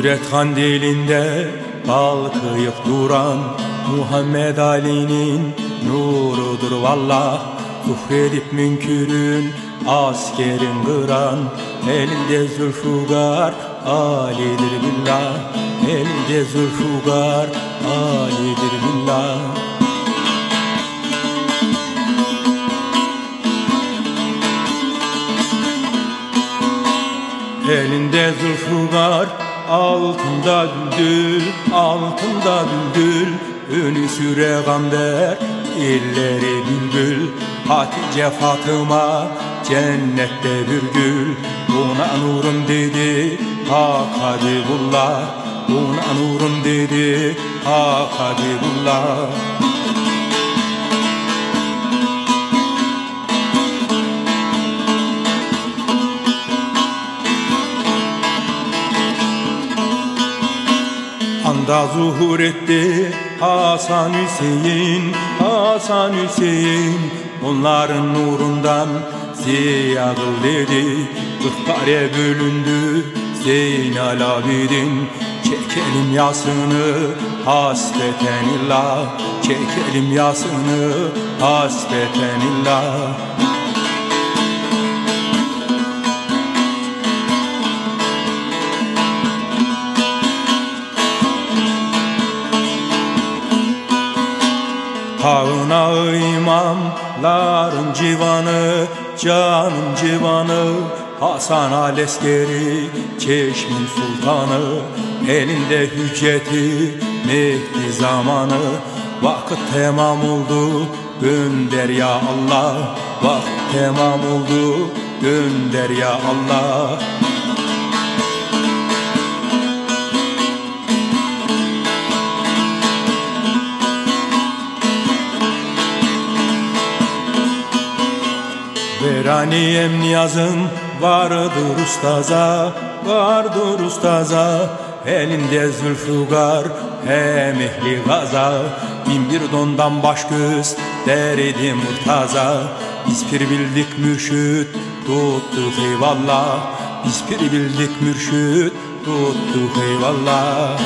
Kudret kandilinde kalkıyıp duran Muhammed Ali'nin nurudur vallah. Kufredip münkürün askerin kıran Elinde zülfugar alidir billah. Elinde zülfugar alidir billah. Elinde zülfugar altında düldül Altında düldül Önü süre gamber illeri bülbül. Hatice Fatıma cennette bir gül Buna nurum dedi Hak Habibullah Buna nurum dedi Hak Habibullah anda zuhur etti. Hasan Hüseyin, Hasan Hüseyin. Onların nurundan ziya dedi. Kırkare bölündü Zeynal Abidin. Çekelim yasını hasbeten illah. Çekelim yasını hasbeten illah Tağına imamların civanı Canım civanı Hasan Aleskeri Çeşmin sultanı Elinde hücceti Mehdi zamanı. Vakit tamam oldu Gönder ya Allah. Vakit tamam oldu Gönder ya Allah Veraniyem niyazım vardır ustaza Vardır ustaza. Elinde zülfügar hem ehli gaza. Bin bir dondan baş göz derdi murtaza. Biz pir bildik mürşüt tuttuk eyvallah. Biz pir bildik mürşüt tuttuk eyvallah